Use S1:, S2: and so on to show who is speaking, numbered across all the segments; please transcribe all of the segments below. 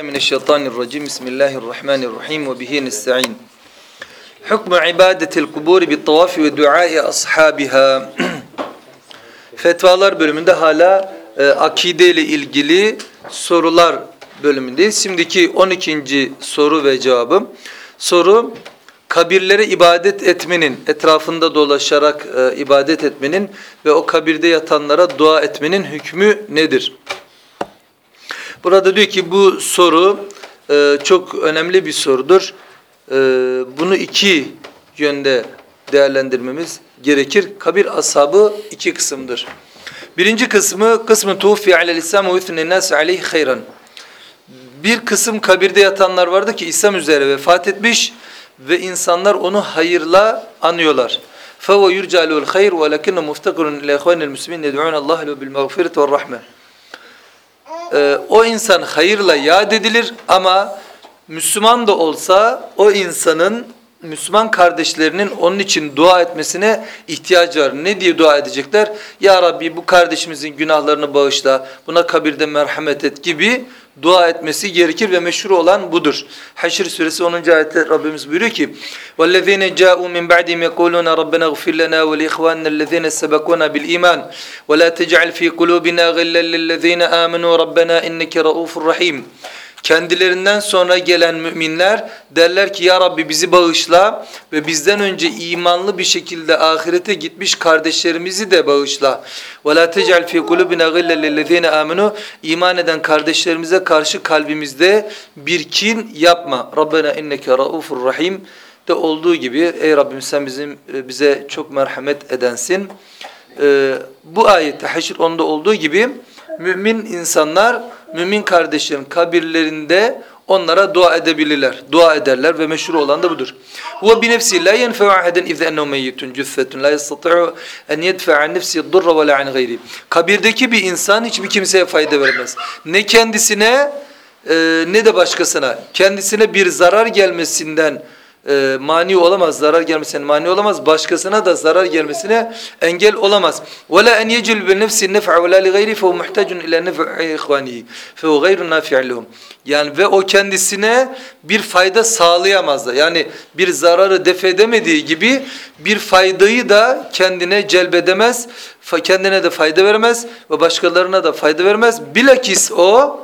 S1: Mineşşeytanirracim. Bismillahirrahmanirrahim ve bihi nestaîn. Hukmu ibadetil kubur bi tavaf ve duai ashabiha. Fetvalar bölümünde hala e, akide ile ilgili sorular bölümündeyiz. Şimdiki 12. soru ve cevabım. Soru kabirlere ibadet etmenin, etrafında dolaşarak e, ibadet etmenin ve o kabirde yatanlara dua etmenin hükmü nedir? Burada diyor ki bu soru e, çok önemli bir sorudur. E, bunu iki yönde değerlendirmemiz gerekir. Kabir ashabı iki kısımdır. Birinci kısmı kısmı tuğfi alel İslam ve üthne nas aleyhi hayran. Bir kısım kabirde yatanlar vardı ki İslam üzere vefat etmiş ve insanlar onu hayırla anıyorlar. فَوَ يُرْجَى لُهُ الْخَيْرُ وَلَكِنَّ مُفْتَقِرٌ إِلَى اَخْوَانِ الْمُسْلِمِينَ يَدْعُونَ اللّٰهَ لَهُ بِالْمَغْفِرَةِ وَالرَّحْمَةِ ee, o insan hayırla yad edilir ama Müslüman da olsa o insanın Müslüman kardeşlerinin onun için dua etmesine ihtiyacı var. Ne diye dua edecekler? Ya Rabbi bu kardeşimizin günahlarını bağışla, buna kabirde merhamet et gibi dua etmesi gerekir ve meşhur olan budur. Haşr suresi 10. ayette Rabbimiz buyuruyor ki وَالَّذ۪ينَ جَاءُوا مِنْ بَعْدِهِمْ يَقُولُونَ رَبَّنَا اغْفِرْ لَنَا وَلِإِخْوَانَّا الَّذ۪ينَ سَبَقُونَ بِالْإِيمَانِ وَلَا تَجْعَلْ ف۪ي قُلُوبِنَا غِلًّا لِلَّذ۪ينَ آمَنُوا رَبَّنَا اِنَّكَ رَؤُوفٌ رَحِيمٌ Kendilerinden sonra gelen müminler derler ki ya Rabbi bizi bağışla ve bizden önce imanlı bir şekilde ahirete gitmiş kardeşlerimizi de bağışla. وَلَا تَجْعَلْ فِي قُلُوبِنَا غِلَّا لِلَّذ۪ينَ آمَنُوا İman eden kardeşlerimize karşı kalbimizde bir kin yapma. Rabbena inneke raufur rahim de olduğu gibi ey Rabbim sen bizim bize çok merhamet edensin. Ee, bu ayette Haşr 10'da olduğu gibi mümin insanlar mümin kardeşlerin kabirlerinde onlara dua edebilirler. Dua ederler ve meşhur olan da budur. Huve bi nefsi la yenfe'u ahaden ize ennehu meyyitun cüffetun la yastati'u en yedfe'a nefsi durra ve la an gayri. Kabirdeki bir insan hiçbir kimseye fayda vermez. Ne kendisine e, ne de başkasına. Kendisine bir zarar gelmesinden e, mani olamaz, zarar gelmesine mani olamaz, başkasına da zarar gelmesine engel olamaz. وَلَا اَنْ يَجِلْ بِالنَّفْسِ النَّفْعَ وَلَا لِغَيْرِ فَهُ مُحْتَجٌ اِلَى نَفْعِ اِخْوَانِهِ فَهُ غَيْرُ نَافِعَ لَهُمْ Yani ve o kendisine bir fayda sağlayamaz da. Yani bir zararı def edemediği gibi bir faydayı da kendine celbedemez, kendine de fayda vermez ve başkalarına da fayda vermez. Bilakis o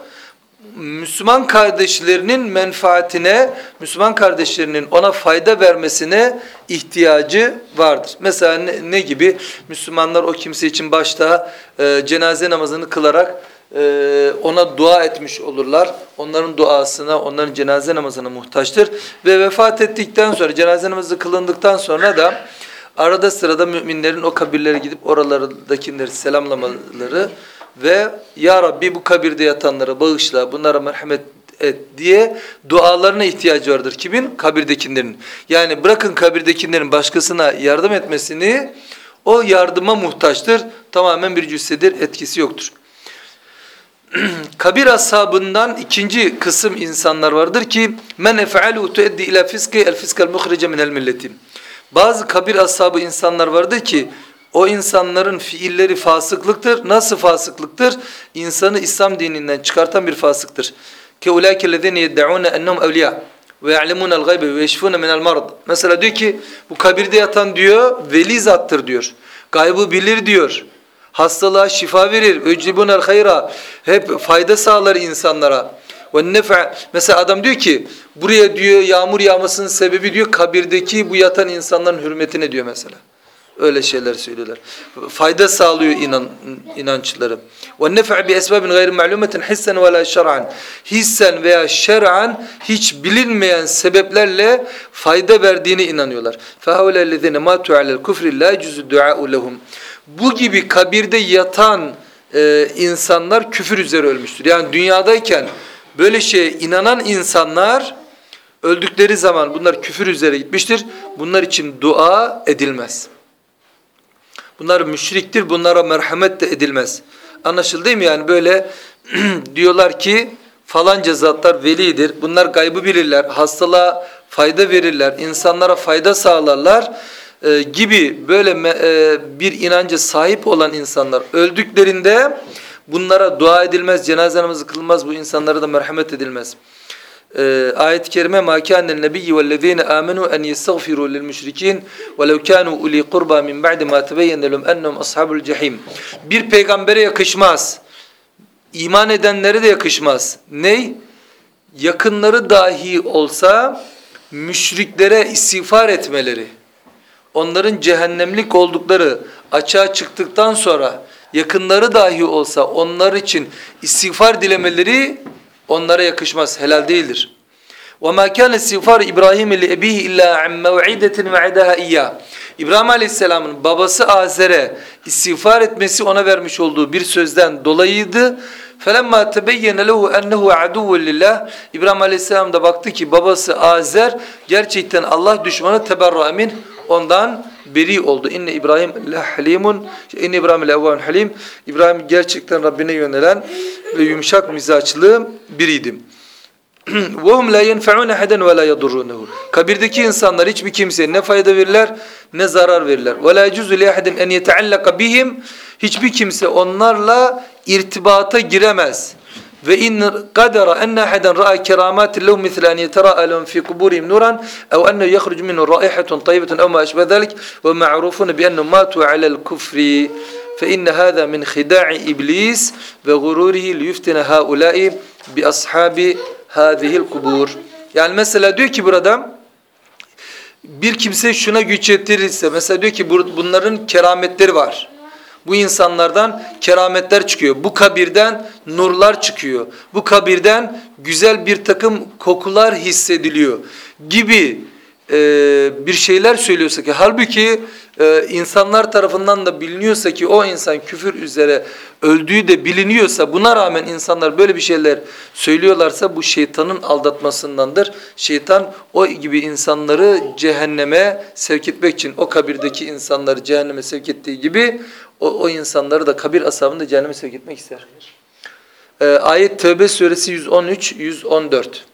S1: Müslüman kardeşlerinin menfaatine, Müslüman kardeşlerinin ona fayda vermesine ihtiyacı vardır. Mesela ne, ne gibi? Müslümanlar o kimse için başta e, cenaze namazını kılarak e, ona dua etmiş olurlar. Onların duasına, onların cenaze namazına muhtaçtır. Ve vefat ettikten sonra, cenaze namazı kılındıktan sonra da arada sırada müminlerin o kabirlere gidip oralardakileri selamlamaları ve Ya Rabbi bu kabirde yatanlara bağışla, bunlara merhamet et diye dualarına ihtiyacı vardır. Kimin? Kabirdekilerin. Yani bırakın kabirdekilerin başkasına yardım etmesini, o yardıma muhtaçtır. Tamamen bir cüssedir, etkisi yoktur. Kabir ashabından ikinci kısım insanlar vardır ki men ef'alu tuaddi ila fiski el fiskal muhrice minel milleti. Bazı kabir ashabı insanlar vardır ki o insanların fiilleri fasıklıktır. Nasıl fasıklıktır? İnsanı İslam dininden çıkartan bir fasıktır. Ke ulaike lezine yed'un ennehum evliya ve ya'lemun el gaybe ve yeşfun min el marad. Mesela diyor ki bu kabirde yatan diyor veli zattır diyor. Gaybı bilir diyor. Hastalığa şifa verir. Öcibun el hayra. Hep fayda sağlar insanlara. Ve nefe mesela adam diyor ki buraya diyor yağmur yağmasının sebebi diyor kabirdeki bu yatan insanların hürmetine diyor mesela. Öyle şeyler söylüyorlar. Fayda sağlıyor inan, inançları. وَالنَّفَعْ بِأَسْبَابٍ غَيْرِ مَعْلُومَةٍ حِسَّنْ وَلَا شَرْعًا Hissen veya şer'an hiç bilinmeyen sebeplerle fayda verdiğini inanıyorlar. فَهَوْلَا الَّذِينَ مَاتُوا عَلَى الْكُفْرِ لَا جُزُ الدُّعَاءُ لَهُمْ Bu gibi kabirde yatan e, insanlar küfür üzere ölmüştür. Yani dünyadayken böyle şeye inanan insanlar öldükleri zaman bunlar küfür üzere gitmiştir. Bunlar için dua edilmez. Bunlar müşriktir, bunlara merhamet de edilmez. Anlaşıldı mı yani böyle diyorlar ki falanca zatlar velidir. Bunlar gaybı bilirler, hastalığa fayda verirler, insanlara fayda sağlarlar e, gibi böyle e, bir inanca sahip olan insanlar öldüklerinde Bunlara dua edilmez, cenaze namazı kılınmaz, bu insanlara da merhamet edilmez. Ee, ayet-i kerime مَا كَانَ النَّبِيِّ وَالَّذ۪ينَ آمَنُوا أَنْ يَسْتَغْفِرُوا لِلْمُشْرِك۪ينَ وَلَوْ كَانُوا اُلِي قُرْبَى مِنْ بَعْدِ مَا تَبَيَّنَ لَهُمْ اَنَّهُمْ أَصْحَابُ الْجَحِيمِ Bir peygambere yakışmaz. İman edenlere de yakışmaz. Ney? Yakınları dahi olsa müşriklere istiğfar etmeleri, onların cehennemlik oldukları açığa çıktıktan sonra yakınları dahi olsa onlar için istiğfar dilemeleri onlara yakışmaz, helal değildir. وَمَا كَانَ استغفار İbrahim لِأَب۪يهِ اِلَّا عَنْ مَوْعِدَةٍ وَعَدَهَا اِيَّا İbrahim Aleyhisselam'ın babası Azer'e istiğfar etmesi ona vermiş olduğu bir sözden dolayıydı. فَلَمَّا تَبَيَّنَ لَهُ اَنَّهُ عَدُوٌ لِلّٰهِ İbrahim Aleyhisselam da baktı ki babası Azer gerçekten Allah düşmanı teberra min ondan beri oldu. İnne İbrahim la halimun inne İbrahim la halim. İbrahim gerçekten Rabbine yönelen ve yumuşak mizaçlı biriydi. وَهُمْ لَا يَنْفَعُونَ اَحَدًا وَلَا يَضُرُّونَهُ Kabirdeki insanlar hiçbir kimseye ne fayda verirler ne zarar verirler. وَلَا يَجُزُ لِيَحَدٍ اَنْ يَتَعَلَّقَ بِهِمْ Hiçbir kimse onlarla irtibata giremez. Ve in qadara enne ahadan ra'a keramatin lehu misle en yetera'a lehum fi kuburihim nuran ev enne yahrucu minhu raihatun tayyibetun ev ma eşbe zalik ve ma'rufun bi ennehum matu alel kufri fe inne hâzâ min khidâ'i iblis ve gururihi liyuftine hâulâi bi ashabi hâzihil kubur. Yani mesela diyor ki burada bir kimse şuna güç yetirirse mesela diyor ki bunların kerametleri var. Bu insanlardan kerametler çıkıyor. Bu kabirden nurlar çıkıyor. Bu kabirden güzel bir takım kokular hissediliyor gibi e, bir şeyler söylüyorsa ki halbuki e, insanlar tarafından da biliniyorsa ki o insan küfür üzere öldüğü de biliniyorsa buna rağmen insanlar böyle bir şeyler söylüyorlarsa bu şeytanın aldatmasındandır. Şeytan o gibi insanları cehenneme sevk etmek için o kabirdeki insanları cehenneme sevk ettiği gibi o, o insanları da kabir asabını da cehenneme sevk etmek ister. Ee, ayet Tevbe suresi 113 114.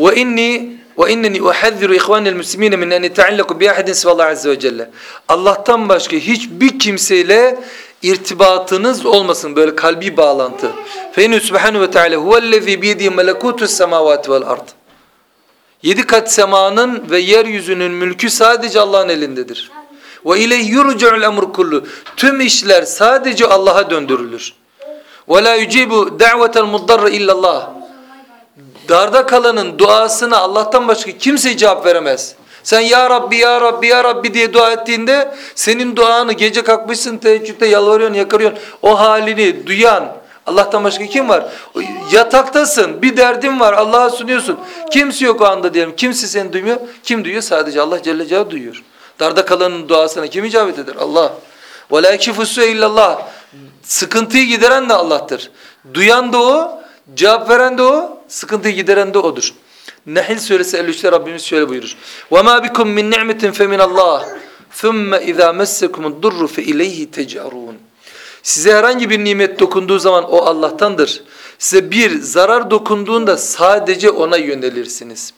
S1: Ve inni ve inneni uhazziru ihvanel muslimin min en yetaallaku bi ahadin sivallah azze ve celle. Allah'tan başka hiçbir kimseyle irtibatınız olmasın böyle kalbi bağlantı. Fe inne subhanahu ve teala huvellezî biyedihi melekutus semavati vel ard. Yedi kat semanın ve yeryüzünün mülkü sadece Allah'ın elindedir. Ve ileyhi yurca'ul emr kullu. Tüm işler sadece Allah'a döndürülür. Ve la yucibu da'vetel muddarra illallah. Darda kalanın duasına Allah'tan başka kimse cevap veremez. Sen ya Rabbi ya Rabbi ya Rabbi diye dua ettiğinde senin duanı gece kalkmışsın teheccüde yalvarıyorsun yakarıyorsun. O halini duyan Allah'tan başka kim var? Yataktasın bir derdin var Allah'a sunuyorsun. Kimse yok o anda diyelim. Kimse seni duymuyor. Kim duyuyor? Sadece Allah Celle Celaluhu duyuyor. Darda kalanın duasına kim icabet eder? Allah. وَلَا يَكْشِفُ illallah. Sıkıntıyı gideren de Allah'tır. Duyan da o, cevap veren de o, sıkıntıyı gideren de odur. Nehil suresi 53'te Rabbimiz şöyle buyurur. وَمَا بِكُمْ مِنْ نِعْمَةٍ فَمِنَ اللّٰهِ ثُمَّ اِذَا مَسَّكُمُ الدُّرُّ فَاِلَيْهِ تَجْعَرُونَ Size herhangi bir nimet dokunduğu zaman o Allah'tandır. Size bir zarar dokunduğunda sadece ona yönelirsiniz.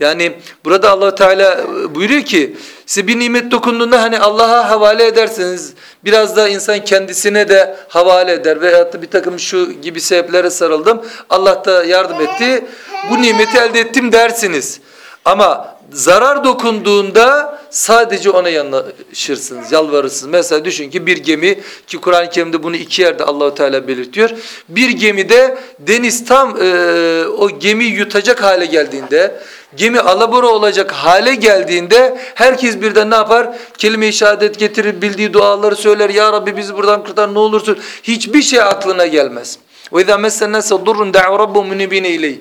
S1: Yani burada Allah Teala e, buyuruyor ki size bir nimet dokunduğunda hani Allah'a havale ederseniz biraz da insan kendisine de havale eder veyahut da bir takım şu gibi sebeplere sarıldım. Allah da yardım etti. Bu nimeti elde ettim dersiniz. Ama zarar dokunduğunda sadece ona yanaşırsınız, yalvarırsınız. Mesela düşün ki bir gemi ki Kur'an-ı Kerim'de bunu iki yerde Allahu Teala belirtiyor. Bir gemide deniz tam e, o gemi yutacak hale geldiğinde Gemi alabora olacak hale geldiğinde herkes birden ne yapar? Kelime-i şehadet getirir, bildiği duaları söyler. Ya Rabbi bizi buradan kurtar ne olursun. Hiçbir şey aklına gelmez. وَاِذَا مَسَّ النَّاسَ ضُرٌ دَعُوا رَبُّهُ مُنِب۪ينَ اِلَيْهِ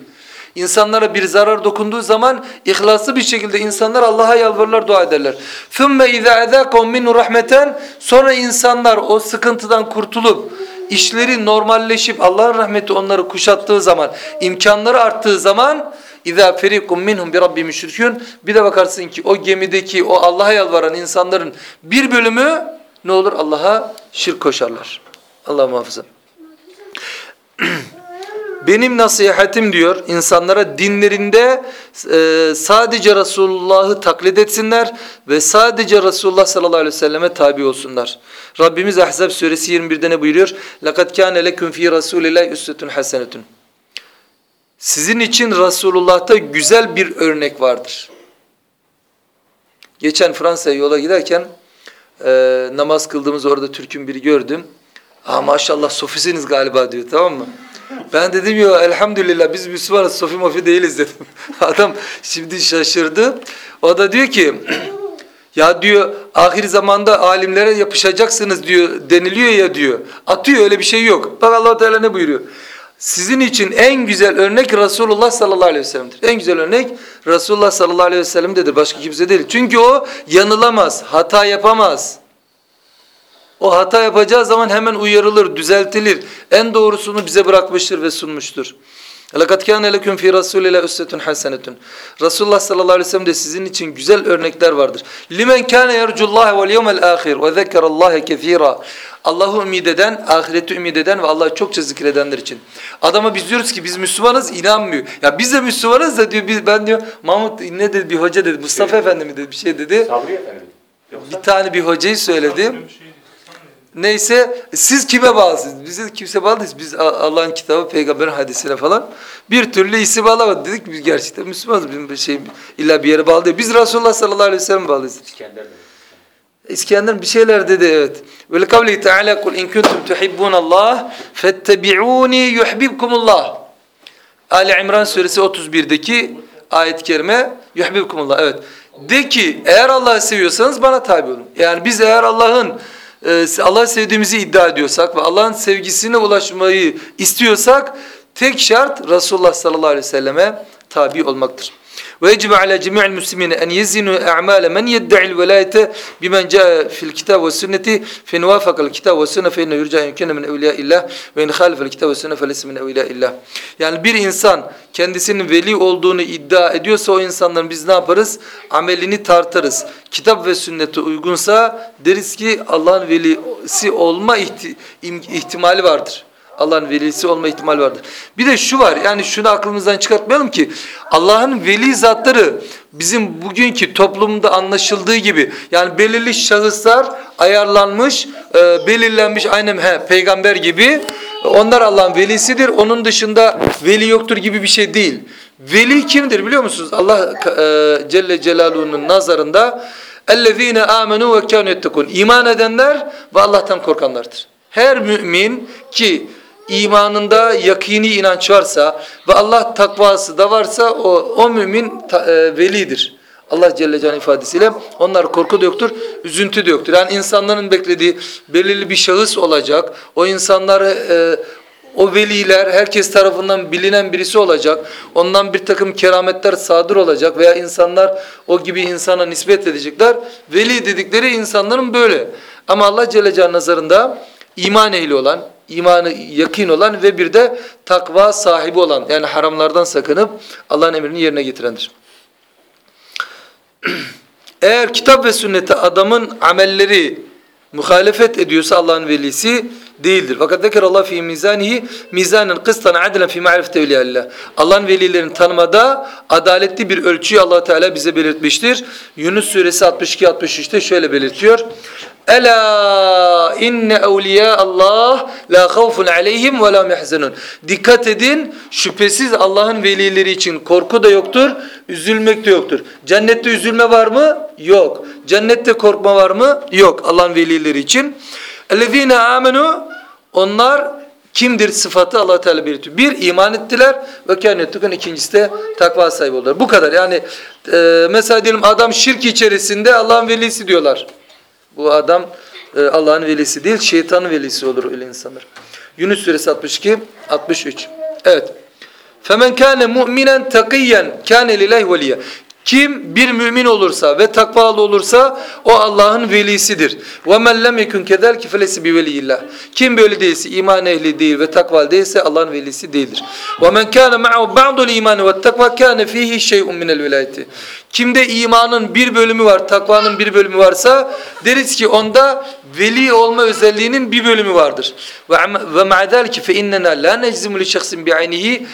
S1: İnsanlara bir zarar dokunduğu zaman ihlaslı bir şekilde insanlar Allah'a yalvarırlar, dua ederler. ثُمَّ اِذَا اَذَاقَهُمْ مِنْهُ رَحْمَةً Sonra insanlar o sıkıntıdan kurtulup işleri normalleşip Allah'ın rahmeti onları kuşattığı zaman, imkanları arttığı zaman İza ferikum minhum bi rabbihim yüşrikûn. Bir de bakarsın ki o gemideki o Allah'a yalvaran insanların bir bölümü ne olur Allah'a şirk koşarlar. Allah muhafaza. benim nasihatim diyor insanlara dinlerinde e, sadece Resulullah'ı taklit etsinler ve sadece Resulullah sallallahu aleyhi ve selleme tabi olsunlar. Rabbimiz Ahzab suresi 21'de ne buyuruyor? لَقَدْ كَانَ لَكُمْ ف۪ي رَسُولِ اللّٰهِ üsvetun hasenetun. Sizin için Resulullah'ta güzel bir örnek vardır. Geçen Fransa'ya yola giderken e, namaz kıldığımız orada Türk'ün biri gördüm. Aa maşallah sofisiniz galiba diyor tamam mı? Ben dedim ya elhamdülillah biz Müslümanız sofi mofi değiliz dedim. Adam şimdi şaşırdı. O da diyor ki ya diyor ahir zamanda alimlere yapışacaksınız diyor deniliyor ya diyor. Atıyor öyle bir şey yok. Bak allah Teala ne buyuruyor? Sizin için en güzel örnek Resulullah sallallahu aleyhi ve sellem'dir. En güzel örnek Resulullah sallallahu aleyhi ve sellem'dedir. Başka kimse değil. Çünkü o yanılamaz, hata yapamaz. O hata yapacağı zaman hemen uyarılır, düzeltilir. En doğrusunu bize bırakmıştır ve sunmuştur. لَقَدْ كَانَ لَكُمْ فِي رَسُولِ اللّٰهِ üsvetun hasenetun. Resulullah sallallahu aleyhi ve sellem de sizin için güzel örnekler vardır. لِمَنْ كَانَ يَرْجُ اللّٰهَ وَالْيَوْمَ الْآخِرِ وَذَكَّرَ اللّٰهَ كَثِيرًا Allah'ı ümid eden, ahireti ümid eden ve Allah'ı çokça zikredenler için. Adama biz diyoruz ki biz Müslümanız inanmıyor. Ya biz de Müslümanız da diyor biz, ben diyor Mahmut ne dedi bir hoca dedi Mustafa şey, Efendi mi dedi bir şey dedi.
S2: Sabri Efendi.
S1: Bir tane bir hocayı söyledi. Neyse siz kime bağlısınız? Biz kimse bağlı değiliz. Biz Allah'ın kitabı, peygamberin hadisine falan bir türlü isim bağlamadık. Dedik biz gerçekten Müslümanız. Bizim bir şey illa bir yere bağlı değil. Biz Resulullah sallallahu aleyhi ve sellem bağlıyız.
S2: İskender?
S1: İskender bir şeyler dedi evet. Ve kavli Teala kul in kuntum tuhibbunallah fettebi'uni yuhibbukumullah. Ali İmran suresi 31'deki ayet-i kerime yuhibbukumullah. Evet. De ki eğer Allah'ı seviyorsanız bana tabi olun. Yani biz eğer Allah'ın Allah'ı sevdiğimizi iddia ediyorsak ve Allah'ın sevgisine ulaşmayı istiyorsak tek şart Resulullah sallallahu aleyhi ve selleme tabi olmaktır. Ve yecibu ala cemi'il muslimine en yezinu a'male men yedda'il velayete bimen ca'e fil kitab ve sünneti fin vafakal kitab ve sünne fe inne yurca yumkine min evliya illah ve in halifel kitab ve sünne fe min evliya illah. Yani bir insan kendisinin veli olduğunu iddia ediyorsa o insanların biz ne yaparız? Amelini tartarız. Kitap ve sünnete uygunsa deriz ki Allah'ın velisi olma ihtimali vardır. Allah'ın velisi olma ihtimali vardır. Bir de şu var yani şunu aklımızdan çıkartmayalım ki Allah'ın veli zatları bizim bugünkü toplumda anlaşıldığı gibi yani belirli şahıslar ayarlanmış, e, belirlenmiş aynen he, peygamber gibi onlar Allah'ın velisidir. Onun dışında veli yoktur gibi bir şey değil. Veli kimdir biliyor musunuz? Allah e, Celle Celaluhu'nun nazarında اَلَّذ۪ينَ آمَنُوا وَكَانُوا يَتَّقُونَ İman edenler ve Allah'tan korkanlardır. Her mümin ki imanında yakini inanç varsa ve Allah takvası da varsa o, o mümin ta, e, velidir. Allah Celle Can ifadesiyle onlar korku da yoktur, üzüntü de yoktur. Yani insanların beklediği belirli bir şahıs olacak. O insanlar e, o veliler herkes tarafından bilinen birisi olacak. Ondan bir takım kerametler sadır olacak veya insanlar o gibi insana nispet edecekler. Veli dedikleri insanların böyle. Ama Allah Celle Can nazarında iman ehli olan, imanı yakin olan ve bir de takva sahibi olan yani haramlardan sakınıp Allah'ın emrini yerine getirendir. Eğer kitap ve sünnete adamın amelleri muhalefet ediyorsa Allah'ın velisi değildir. Fakat zekер Allah fi mizanihi mizanen kıstan adlen fi ma'rifete evliyallah. Allah'ın velilerini tanımada adaletli bir ölçüyü Allah Teala bize belirtmiştir. Yunus suresi 62 63'te şöyle belirtiyor. Ela inne evliya Allah la havfun aleyhim ve la mehzenun. Dikkat edin şüphesiz Allah'ın velileri için korku da yoktur, üzülmek de yoktur. Cennette üzülme var mı? Yok. Cennette korkma var mı? Yok. Allah'ın velileri için. Ellezine amenu onlar kimdir sıfatı Allah Teala belirtiyor. Bir iman ettiler ve kânettükün ikincisi de takva sahibi oldular. Bu kadar yani e, mesela diyelim adam şirk içerisinde Allah'ın velisi diyorlar. Bu adam e, Allah'ın velisi değil, şeytanın velisi olur öyle insanlar. Yunus suresi 62 63. Evet. Femen kâne mu'minen takiyen kâne lillahi veliye. Kim bir mümin olursa ve takvalı olursa o Allah'ın velisidir. وَمَنْ لَمْ يَكُنْ كَذَلْكِ فَلَيْسِ بِوَلِيِّ Kim böyle değilse, iman ehli değil ve takvalı değilse Allah'ın velisi değildir. وَمَنْ كَانَ مَعَهُ بَعْضُ الْاِيمَانِ وَالتَّقْوَى كَانَ ف۪يهِ شَيْءٌ مِنَ الْوِلَايَةِ Kimde imanın bir bölümü var, takvanın bir bölümü varsa deriz ki onda veli olma özelliğinin bir bölümü vardır. Ve zalike fe innena la neczimu li şahsin bi'aynihi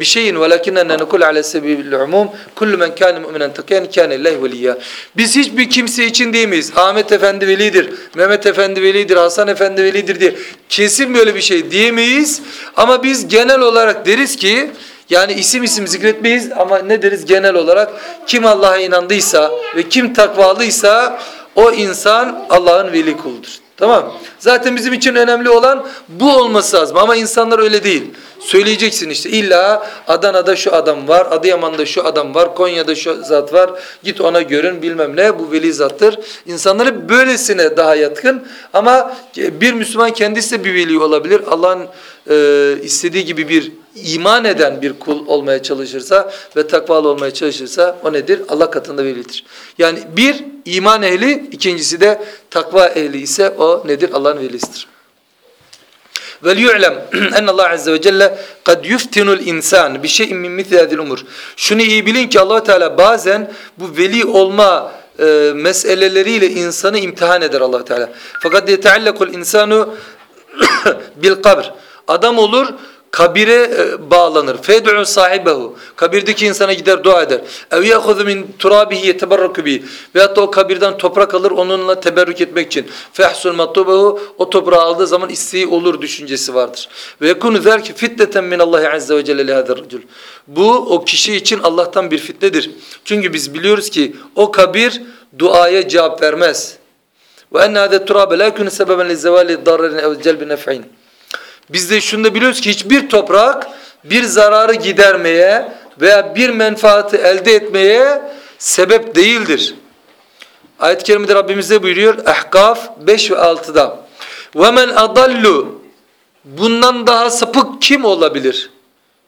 S1: bi şeyin velakinna nekul ala sebebil umum kullu men kana mu'minen takiyen kana lillahi veliya. Biz hiçbir kimse için diyemeyiz. Ahmet Efendi velidir, Mehmet Efendi velidir, Hasan Efendi velidir diye kesin böyle bir şey diyemeyiz. Ama biz genel olarak deriz ki yani isim isim zikretmeyiz ama ne deriz genel olarak kim Allah'a inandıysa ve kim takvalıysa o insan Allah'ın veli kuludur. Tamam Zaten bizim için önemli olan bu olması lazım ama insanlar öyle değil. Söyleyeceksin işte illa Adana'da şu adam var, Adıyaman'da şu adam var, Konya'da şu zat var. Git ona görün bilmem ne bu veli zattır. İnsanları böylesine daha yatkın ama bir Müslüman kendisi de bir veli olabilir. Allah'ın e, istediği gibi bir iman eden bir kul olmaya çalışırsa ve takvalı olmaya çalışırsa o nedir? Allah katında velidir. Yani bir iman ehli, ikincisi de takva ehli ise o nedir? Allah'ın velisidir. Ve liyu'lem enne Allah azze ve celle kad yuftinul insan bi şey'in min misli umur. Şunu iyi bilin ki Allah Teala bazen bu veli olma e, meseleleriyle insanı imtihan eder Allah Teala. Fakat yeteallakul insanu bil kabr. Adam olur kabire e, bağlanır. Fed'u sahibehu. Kabirdeki insana gider dua eder. Ev ya'khudhu min turabihi yeteberraku bi. Veyahut da o kabirden toprak alır onunla teberrük etmek için. Fehsul matlubehu. O toprağı aldığı zaman isteği olur düşüncesi vardır. Ve yekunu zerki fitneten min Allah azze ve celle racul. Bu o kişi için Allah'tan bir fitnedir. Çünkü biz biliyoruz ki o kabir duaya cevap vermez. Ve enne hâde turabe la yekunu sebeben li zevali darrerin ev celbi nef'in. Biz de şunu da biliyoruz ki hiçbir toprak bir zararı gidermeye veya bir menfaati elde etmeye sebep değildir. Ayet-i kerimede Rabbimiz de buyuruyor Ahkaf 5 ve 6'da. وَمَنْ adallu Bundan daha sapık kim olabilir?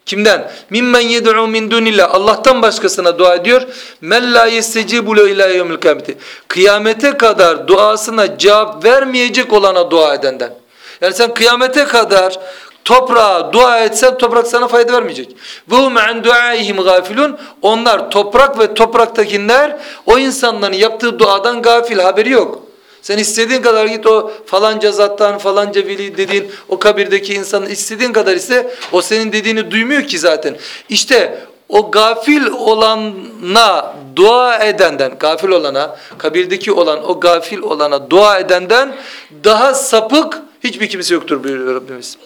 S1: Kimden? Mimmen yed'u min dunillah. Allah'tan başkasına dua ediyor. Men la yestecibu le ila yevmil kıyameti. Kıyamete kadar duasına cevap vermeyecek olana dua edenden. Yani sen kıyamete kadar toprağa dua etsen toprak sana fayda vermeyecek. Ve hum an duaihim gafilun. Onlar toprak ve topraktakiler o insanların yaptığı duadan gafil haberi yok. Sen istediğin kadar git o falanca zattan falanca veli dediğin o kabirdeki insanın istediğin kadar ise o senin dediğini duymuyor ki zaten. İşte o gafil olana dua edenden, gafil olana, kabirdeki olan o gafil olana dua edenden daha sapık Hiçbir kimse yoktur buyuruyor Rabbimiz.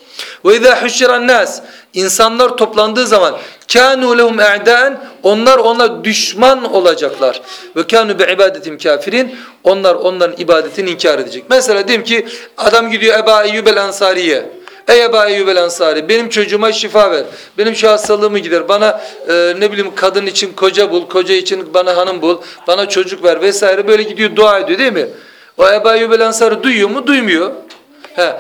S1: Ve izâ huşşiran nas insanlar toplandığı zaman kânû lehum e'dâen onlar ona düşman olacaklar. Ve kânû bi ibadetim kafirin onlar onların ibadetini inkar edecek. Mesela diyelim ki adam gidiyor Eba Eyyub el Ansari'ye. Ey Eba Eyyub el Ansari benim çocuğuma şifa ver. Benim şu hastalığımı gider. Bana e, ne bileyim kadın için koca bul, koca için bana hanım bul, bana çocuk ver vesaire böyle gidiyor dua ediyor değil mi? O Eba Eyyub el Ansari duyuyor mu? Duymuyor. He.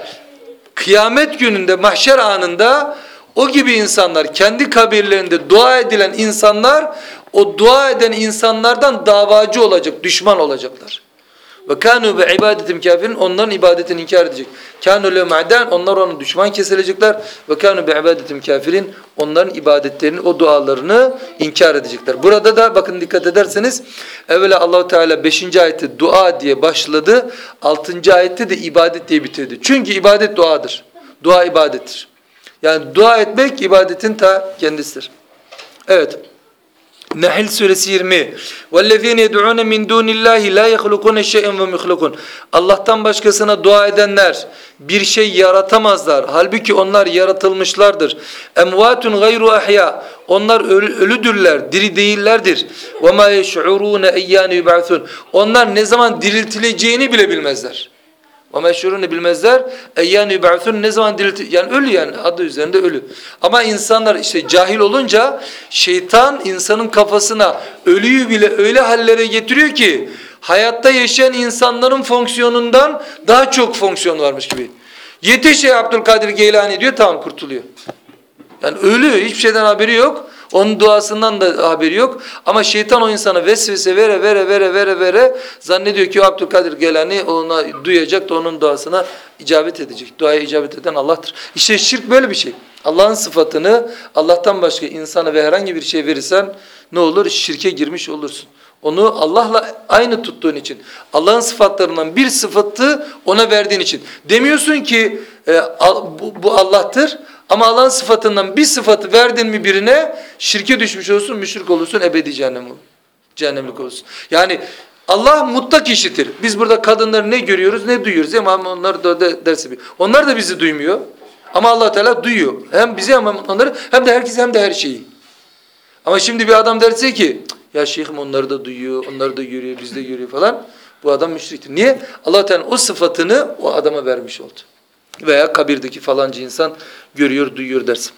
S1: Kıyamet gününde mahşer anında o gibi insanlar kendi kabirlerinde dua edilen insanlar o dua eden insanlardan davacı olacak, düşman olacaklar. Ve kanu be ibadetim kafirin onların ibadetini inkar edecek. Kanu le ma'dan onlar onu düşman kesilecekler ve kanu be ibadetim kafirin onların ibadetlerini o dualarını inkar edecekler. Burada da bakın dikkat ederseniz evvela Allahu Teala 5. ayette dua diye başladı. 6. ayette de ibadet diye bitirdi. Çünkü ibadet duadır. Dua ibadettir. Yani dua etmek ibadetin ta kendisidir. Evet. Nahl suresi 20. Vellezine yed'un min dunillahi la yahlukun şey'en ve mihlukun. Allah'tan başkasına dua edenler bir şey yaratamazlar. Halbuki onlar yaratılmışlardır. Emvatun gayru ahya. Onlar ölü, ölüdürler, diri değillerdir. Ve ma yeş'urun eyyan yub'asun. Onlar ne zaman diriltileceğini bile bilmezler. Ve meşhurunu bilmezler. Eyyâni yüb'atun ne zaman dirilti yani ölü yani adı üzerinde ölü. Ama insanlar işte cahil olunca şeytan insanın kafasına ölüyü bile öyle hallere getiriyor ki hayatta yaşayan insanların fonksiyonundan daha çok fonksiyon varmış gibi. Yetiş ey Abdülkadir Geylani diyor tamam kurtuluyor. Yani ölü hiçbir şeyden haberi yok. Onun duasından da haberi yok. Ama şeytan o insana vesvese vere vere vere vere vere zannediyor ki o Abdülkadir Gelani ona duyacak da onun duasına icabet edecek. Duaya icabet eden Allah'tır. İşte şirk böyle bir şey. Allah'ın sıfatını Allah'tan başka insana ve herhangi bir şey verirsen ne olur? Şirke girmiş olursun. Onu Allah'la aynı tuttuğun için. Allah'ın sıfatlarından bir sıfatı ona verdiğin için. Demiyorsun ki e, bu, bu Allah'tır ama Allah'ın sıfatından bir sıfatı verdin mi birine şirke düşmüş olursun, müşrik olursun, ebedi cehennem olur. Cehennemlik olursun. Yani Allah mutlak işitir. Biz burada kadınları ne görüyoruz ne duyuyoruz. Ama onlar da dersi bir. Onlar da bizi duymuyor. Ama Allah Teala duyuyor. Hem bizi hem onları hem de herkesi hem de her şeyi. Ama şimdi bir adam derse ki ya şeyhim onları da duyuyor, onları da görüyor, biz de görüyor falan. Bu adam müşriktir. Niye? Allah Teala o sıfatını o adama vermiş oldu. Veya kabirdeki falanca insan görüyor, duyuyor dersin.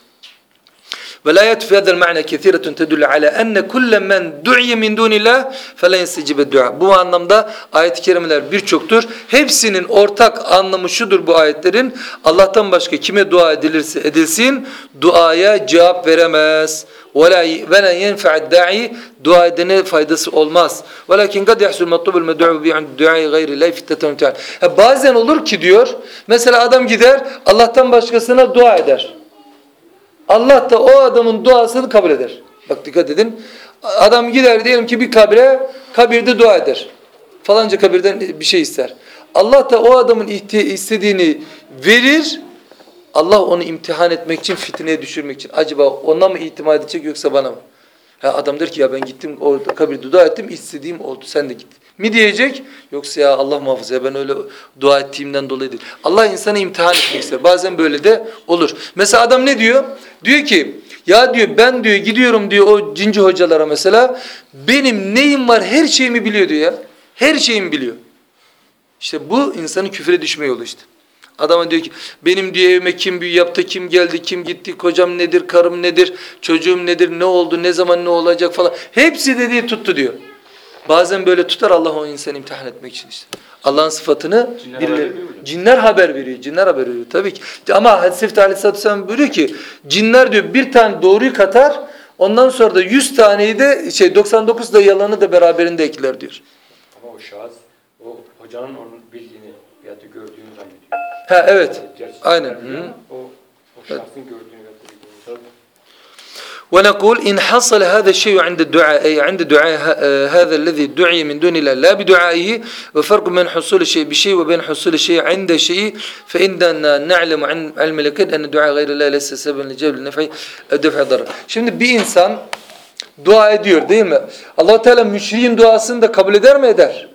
S1: Ve Velayet fi hadal ma'na kesiretun tedullu ala enne kulle men du'iye min dunillah felen yestecibe dua. Bu anlamda ayet-i kerimeler birçoktur. Hepsinin ortak anlamı şudur bu ayetlerin. Allah'tan başka kime dua edilirse edilsin duaya cevap veremez. Ve la yenfe'd da'i dua edene faydası olmaz. Velakin kad yahsul matlubul med'u bi'an du'a'i gayri la fittetun e, Bazen olur ki diyor mesela adam gider Allah'tan başkasına dua eder. Allah da o adamın duasını kabul eder. Bak dikkat edin. Adam gider diyelim ki bir kabre, kabirde dua eder. Falanca kabirden bir şey ister. Allah da o adamın istediğini verir. Allah onu imtihan etmek için, fitneye düşürmek için. Acaba ona mı itimat edecek yoksa bana mı? Ha adam der ki ya ben gittim orada kabirde dua ettim istediğim oldu sen de git. Mi diyecek yoksa ya Allah muhafaza ya ben öyle dua ettiğimden dolayı değil. Allah insanı imtihan etmek ister. Bazen böyle de olur. Mesela adam ne diyor? Diyor ki ya diyor ben diyor gidiyorum diyor o cinci hocalara mesela benim neyim var her şeyimi biliyor diyor ya. Her şeyimi biliyor. İşte bu insanın küfre düşme yolu işte. Adama diyor ki benim diyor evime kim büyü yaptı, kim geldi, kim gitti, kocam nedir, karım nedir, çocuğum nedir, ne oldu, ne zaman ne olacak falan. Hepsi dediği tuttu diyor. Bazen böyle tutar Allah o insanı imtihan etmek için işte. Allah'ın sıfatını cinler, birileri, haber cinler haber veriyor. Cinler haber veriyor tabii ki. Ama hadis-i aleyhissalatü vesselam buyuruyor ki cinler diyor bir tane doğruyu katar ondan sonra da 100 taneyi de şey 99 da yalanı da beraberinde ekler diyor.
S2: Ama o şahıs o hocanın onun bildiğini ya da gördüğünü zannediyor.
S1: Ha evet. Aynen. Hı.
S2: O, o şahsın gördüğünü da bildiğini.
S1: ونقول إن حصل هذا الشيء عند الدعاء أي عند دعاء هذا الذي دعي من دون الله لا بدعائه وفرق بين حصول الشيء بشيء وبين حصول الشيء عند شيء فإننا نعلم عن علم اليقين أن دعاء غير الله ليس سببا لجلب النفع أو دفع الضرر. Şimdi bir insan dua ediyor değil mi? Allah Teala müşriğin duasını da kabul eder mi eder?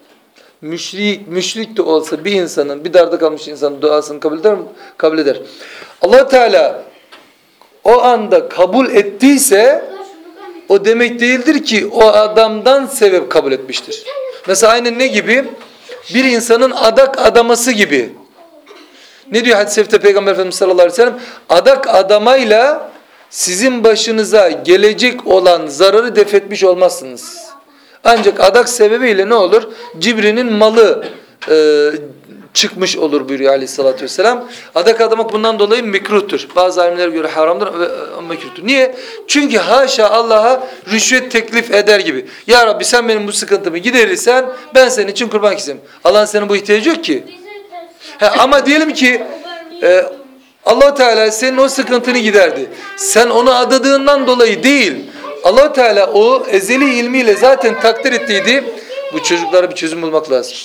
S1: Müşrik, müşrik de olsa bir insanın, bir darda kalmış insanın duasını kabul eder mi? Kabul eder. Allah Teala o anda kabul ettiyse o demek değildir ki o adamdan sebep kabul etmiştir. Mesela aynı ne gibi? Bir insanın adak adaması gibi. Ne diyor hadis-i şerifte Peygamber Efendimiz sallallahu aleyhi ve sellem? Adak adamayla sizin başınıza gelecek olan zararı defetmiş olmazsınız. Ancak adak sebebiyle ne olur? Cibrinin malı e, çıkmış olur buyuruyor aleyhissalatü vesselam. Adak adamak bundan dolayı mekruhtur. Bazı alimlere göre haramdır ve e, mekruhtur. Niye? Çünkü haşa Allah'a rüşvet teklif eder gibi. Ya Rabbi sen benim bu sıkıntımı giderirsen ben senin için kurban keseyim. Allah'ın senin bu ihtiyacı yok ki. He, ama diyelim ki e, allah Teala senin o sıkıntını giderdi. Sen onu adadığından dolayı değil. allah Teala o ezeli ilmiyle zaten takdir ettiydi. Bu çocuklara bir çözüm bulmak lazım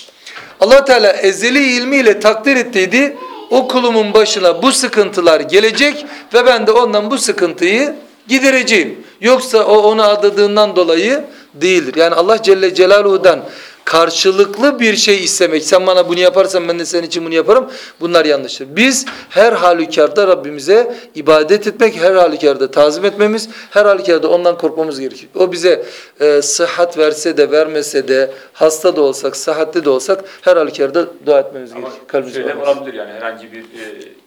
S1: allah Teala ezeli ilmiyle takdir ettiydi. O kulumun başına bu sıkıntılar gelecek ve ben de ondan bu sıkıntıyı gidereceğim. Yoksa o onu adadığından dolayı değildir. Yani Allah Celle Celaluhu'dan karşılıklı bir şey istemek. Sen bana bunu yaparsan ben de senin için bunu yaparım. Bunlar yanlıştır. Biz her halükarda Rabbimize ibadet etmek, her halükarda tazim etmemiz, her halükarda ondan korkmamız gerekir. O bize e, sıhhat verse de vermese de hasta da olsak, sıhhatli de olsak her halükarda dua etmemiz
S2: Ama
S1: gerekir. Kalbimiz
S2: şöyle olabilir yani herhangi bir e,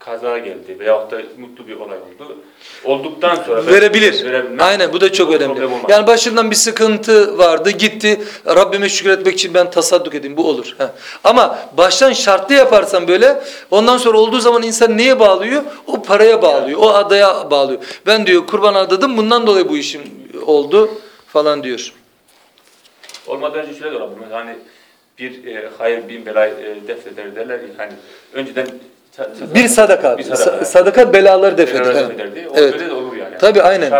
S2: kaza geldi veyahut da mutlu bir olay oldu. Olduktan sonra
S1: verebilir. Aynen bu da çok önemli. Yani başından bir sıkıntı vardı gitti. Rabbime şükretmek için ben tasadduk edeyim bu olur. Heh. Ama baştan şartlı yaparsan böyle ondan sonra olduğu zaman insan neye bağlıyor? O paraya bağlıyor. O adaya bağlıyor. Ben diyor kurban adadım bundan dolayı bu işim oldu falan diyor.
S2: Olmadan önce şöyle de olabilir. Hani bir e, hayır bin belayı e, defeder derler. Yani önceden
S1: bir sadaka. Bir sadaka. sadaka belaları defeder.
S2: Evet. O evet. de olur yani.
S1: Tabii aynen.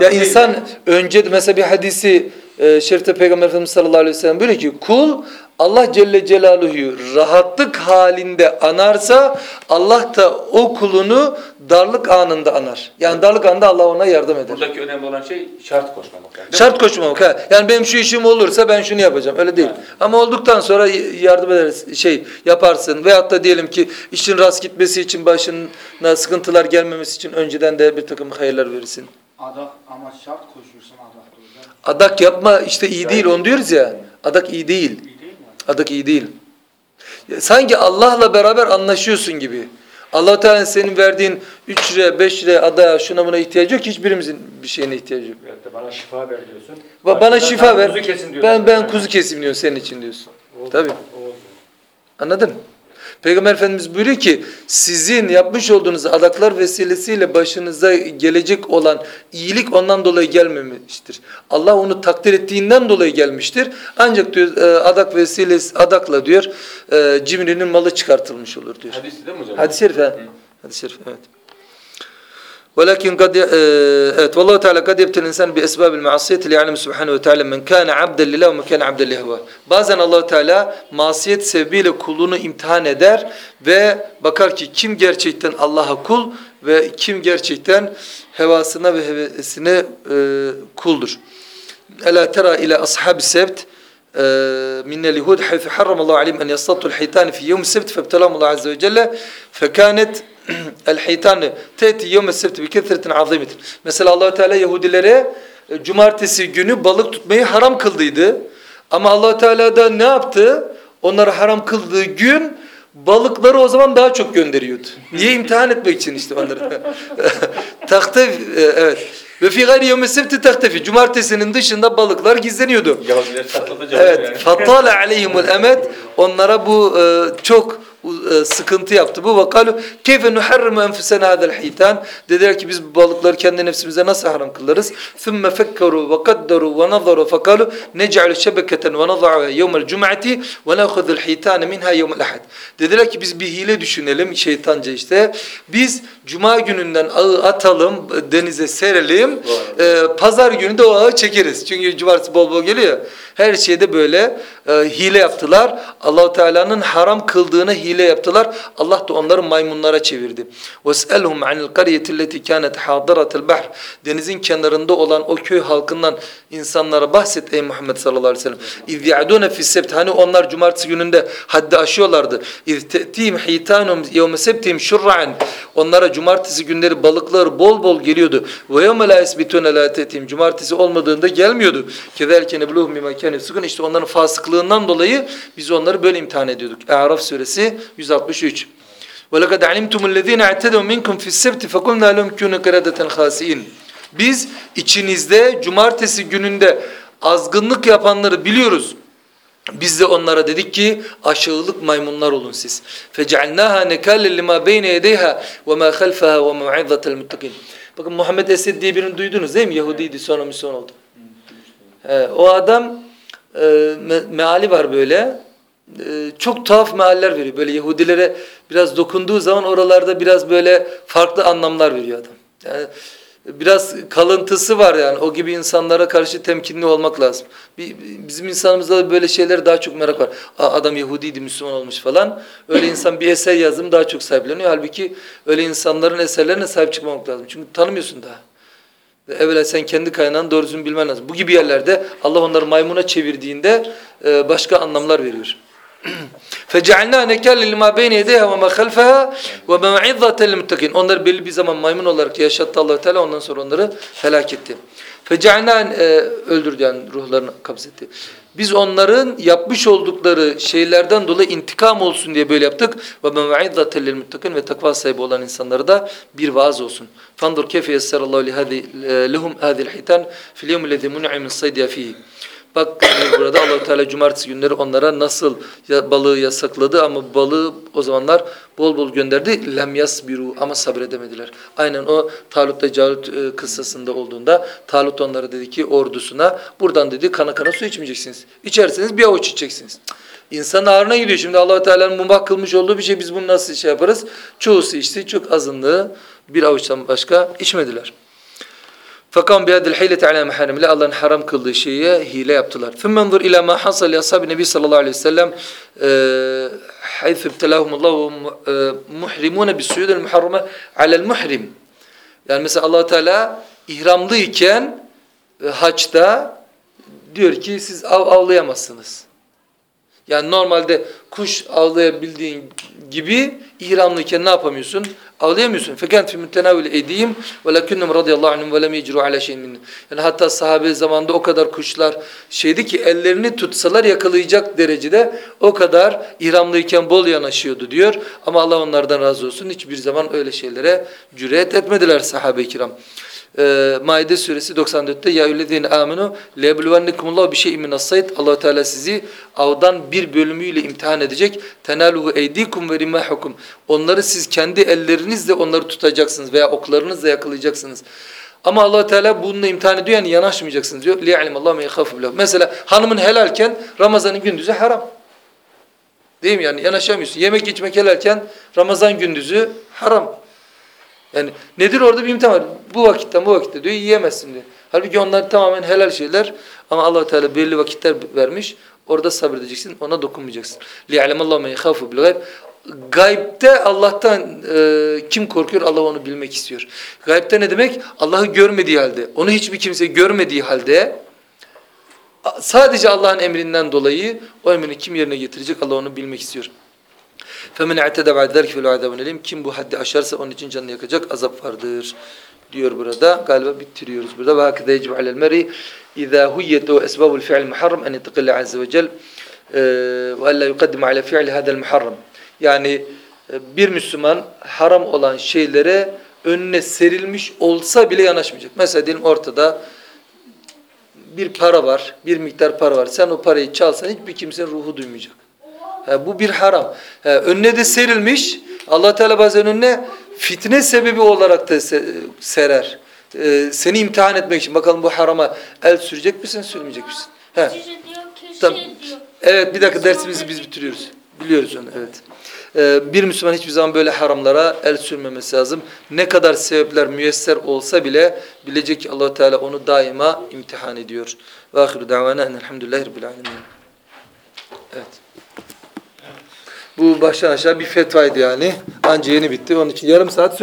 S1: Ya insan önce mesela bir hadisi e, Şerif'te Peygamber Efendimiz sallallahu aleyhi ve sellem böyle ki kul Allah Celle Celaluhu'yu rahatlık halinde anarsa Allah da o kulunu darlık anında anar. Yani darlık anında Allah ona yardım eder.
S2: Buradaki önemli olan şey şart koşmamak. Yani?
S1: Şart koşmamak. Ha. Yani benim şu işim olursa ben şunu yapacağım. Öyle değil. Ama olduktan sonra yardım ederiz. Şey yaparsın. Veyahut da diyelim ki işin rast gitmesi için başına sıkıntılar gelmemesi için önceden de bir takım hayırlar verirsin.
S3: Adak ama şart koşuyorsun adakta hocam.
S1: Adak yapma işte iyi değil onu diyoruz ya. Adak iyi değil. Adak iyi değil. Sanki Allah'la beraber anlaşıyorsun gibi. allah Teala senin verdiğin 3 liraya 5 liraya adaya şuna buna ihtiyacı yok. Hiçbirimizin bir şeyine ihtiyacı yok.
S4: Da bana şifa ver diyorsun.
S1: Ba- Bana şifa ver.
S4: Kuzu kesin diyorsun.
S1: Ben ben kuzu keseyim diyorsun senin için diyorsun.
S4: Oldu,
S1: Tabii.
S4: oldu.
S1: Anladın mı? Peygamber Efendimiz buyuruyor ki sizin yapmış olduğunuz adaklar vesilesiyle başınıza gelecek olan iyilik ondan dolayı gelmemiştir. Allah onu takdir ettiğinden dolayı gelmiştir. Ancak diyor e, adak vesilesi adakla diyor e, cimrinin malı çıkartılmış olur diyor.
S2: Hadis değil mi hocam?
S1: Hadis-i şerif ha. Hadis-i şerif evet. ولكن قد ي- آه، evet والله تعالى قد يبتلي الانسان باسباب المعصيه ليعلم سبحانه وتعالى من كان عبدا لله ومن كان عبدا لهواه. Bazen Allah Teala masiyet sebebiyle kulunu imtihan eder ve bakar ki kim gerçekten Allah'a kul ve kim gerçekten hevasına ve hevesine e, kuldur. Ela tera ila ashabi sebt من اليهود حيث حرم الله عليهم أن يصطادوا الحيتان في يوم السبت فابتلاهم الله عز وجل فكانت El-hitanı teti yevme sebti bi ketretin. Mesela allah Teala Yahudilere e, cumartesi günü balık tutmayı haram kıldıydı. Ama allah Teala da ne yaptı? Onlara haram kıldığı gün balıkları o zaman daha çok gönderiyordu. Niye imtihan etmek için işte onları. Taktef e, evet. Ve fi gayri yevmi sebti taktefi. Cumartesinin dışında balıklar gizleniyordu.
S2: Yahudiler çatlatacak.
S1: Evet. Fattale aleyhimul emet. Onlara bu e, çok sıkıntı yaptı. Bu vakalu keyfe nuharrimu enfusena hadal hitan. Dediler ki biz bu balıkları kendi nefsimize nasıl haram kılarız? Thumme fekkeru ve kadderu ve nazaru fekalu nec'alu şebeketen ve naza'uha yevmel cum'ati ve na'khudul hitane minha yevmel ahad. Dediler ki biz bir hile düşünelim şeytanca işte. Biz Cuma gününden ağı atalım, denize serelim. E, pazar günü de o ağı çekeriz. Çünkü cumartesi bol bol geliyor. Her şeyde böyle e, hile yaptılar. Allahu Teala'nın haram kıldığını hile yaptılar. Allah da onları maymunlara çevirdi. Veselhum anil qaryati'llati kanet hadiratel bahr. Denizin kenarında olan o köy halkından insanlara bahset ey Muhammed sallallahu aleyhi ve sellem. İz ya'duna fi's sebt. Hani onlar cumartesi gününde haddi aşıyorlardı. İz te'tim hitanum yevme sebtim şurran. Onlara cumartesi günleri balıklar bol bol geliyordu. Ve yevme la esbitune la tetim. Cumartesi olmadığında gelmiyordu. Kezelken ebluhum bima kanu. İşte onların fasıklığından dolayı biz onları böyle imtihan ediyorduk. Araf suresi 163. Ve lekad alimtumul lezine i'tedu minkum fi's sebti fekulna lehum kunu qiradatan khasiin. Biz içinizde cumartesi gününde azgınlık yapanları biliyoruz. Biz de onlara dedik ki aşağılık maymunlar olun siz. فَجَعَلْنَاهَا نَكَالًا لِمَا بَيْنَ يَدَيْهَا وَمَا خَلْفَهَا وَمَوْعِظَةَ الْمُتَّقِينَ Bakın Muhammed Esed diye birini duydunuz değil mi? Yahudiydi sonra Müslüman oldu. Ee, o adam e, me- meali var böyle. E, çok tuhaf mealler veriyor. Böyle Yahudilere biraz dokunduğu zaman oralarda biraz böyle farklı anlamlar veriyor adam. Yani biraz kalıntısı var yani. O gibi insanlara karşı temkinli olmak lazım. Bizim insanımızda da böyle şeyler daha çok merak var. Adam Yahudiydi, Müslüman olmuş falan. Öyle insan bir eser yazdım daha çok sahipleniyor. Halbuki öyle insanların eserlerine sahip çıkmamak lazım. Çünkü tanımıyorsun daha. Ve Evvela sen kendi kaynağını doğru bilmen lazım. Bu gibi yerlerde Allah onları maymuna çevirdiğinde e, başka anlamlar veriyor. فَجَعَلْنَا نَكَالٍ لِمَا بَيْنَ يَدَيْهَا وَمَا خَلْفَهَا وَمَوْعِظَّةً لِلْمُتَّقِينَ Onları belli bir zaman maymun olarak yaşattı allah Teala ondan sonra onları helak etti. فَجَعَلْنَا e, öldürdü yani ruhlarını kabzetti. Biz onların yapmış oldukları şeylerden dolayı intikam olsun diye böyle yaptık. وَمَوْعِظَّةً لِلْمُتَّقِينَ Ve takva sahibi olan insanlara da bir vaaz olsun. فَانْظُرْ كَيْفَ يَسَّرَ اللّٰهُ لَهُمْ هَذِي الْحِيتَانِ فِي الْيَوْمِ الَّذِي مُنْعِمِ الصَّيْدِيَ ف۪يهِ Bak burada allah Teala cumartesi günleri onlara nasıl balığı yasakladı ama balığı o zamanlar bol bol gönderdi. Lem yasbiru ama sabredemediler. Aynen o Talut'ta Calut e, kıssasında olduğunda Talut onlara dedi ki ordusuna buradan dedi kana kana su içmeyeceksiniz. İçerseniz bir avuç içeceksiniz. Cık. İnsanın ağrına gidiyor. Şimdi allah Teala'nın mubah kılmış olduğu bir şey biz bunu nasıl şey yaparız? Çoğusu içti çok azınlığı bir avuçtan başka içmediler. Fakam bihadil hilete ala maharimle Allah'ın haram kıldığı şeye hile yaptılar. Fümmendur ila ma hasal ya sahabi Nebi sallallahu aleyhi ve sellem e, haythu ibtelahumullahu e, muhrimune bis suyudil muharrame alel muhrim. Yani mesela allah Teala ihramlıyken e, haçta diyor ki siz av avlayamazsınız. Yani normalde kuş avlayabildiğin gibi ihramlıyken ne yapamıyorsun? Avlayamıyorsun. Fekent fi mütenavil edeyim ve lakinnum radıyallahu anhum ve lem yecru ala şeyin. Yani hatta sahabe zamanında o kadar kuşlar şeydi ki ellerini tutsalar yakalayacak derecede o kadar ihramlıyken bol yanaşıyordu diyor. Ama Allah onlardan razı olsun. Hiçbir zaman öyle şeylere cüret etmediler sahabe-i kiram. Ee, Maide suresi 94'te ya eyyühellezine amenu leyebluvennekumullahu bir şeyin minassayt Allah Teala sizi avdan bir bölümüyle imtihan edecek. Tenaluhu eydikum ve rimahukum. Onları siz kendi ellerinizle onları tutacaksınız veya oklarınızla yakalayacaksınız. Ama Allah Teala bununla imtihan ediyor yani yanaşmayacaksınız diyor. Li'alimallahu me yekhafu billah. Mesela hanımın helalken Ramazan'ın gündüzü haram. Değil mi yani yanaşamıyorsun. Yemek içmek helalken Ramazan gündüzü haram. Yani nedir orada bir imtihan var. Bu vakitten bu vakitte diyor yiyemezsin diyor. Halbuki onlar tamamen helal şeyler ama allah Teala belli vakitler vermiş. Orada sabredeceksin, ona dokunmayacaksın. لِيَعْلَمَ اللّٰهُ مَنْ يَخَافُ بِالْغَيْبِ Gaybte Allah'tan e, kim korkuyor? Allah onu bilmek istiyor. Gaybte ne demek? Allah'ı görmediği halde, onu hiçbir kimse görmediği halde sadece Allah'ın emrinden dolayı o emrini kim yerine getirecek? Allah onu bilmek istiyor. Femen i'tede ba'de zalik fel azabun elim. Kim bu haddi aşarsa onun için canını yakacak azap vardır diyor burada. Galiba bitiriyoruz burada. Ve hakikaten yecib alel meri izâ huyyete ve esbabul fi'l muharrem en yetekille azze ve cel ee, ve ella yukaddim ala fi'l hadel. Yani e, bir Müslüman haram olan şeylere önüne serilmiş olsa bile yanaşmayacak. Mesela diyelim ortada bir para var, bir miktar para var. Sen o parayı çalsan hiçbir kimsenin ruhu duymayacak. Bu bir haram. Ha, önüne de serilmiş. Allah Teala bazen önüne fitne sebebi olarak da se- serer. Seni imtihan etmek için. Bakalım bu harama el sürecek misin, sürmeyecek misin? Tamam.
S4: diyor.
S1: Evet bir dakika dersimizi biz bitiriyoruz. Biliyoruz onu evet. Ee, bir Müslüman hiçbir zaman böyle haramlara el sürmemesi lazım. Ne kadar sebepler müyesser olsa bile bilecek ki allah Teala onu daima imtihan ediyor. Ve ahiru davana enelhamdülillahi rabbil alemin. Evet. Bu baştan aşağı bir fetvaydı yani. Anca yeni bitti. Onun için yarım saat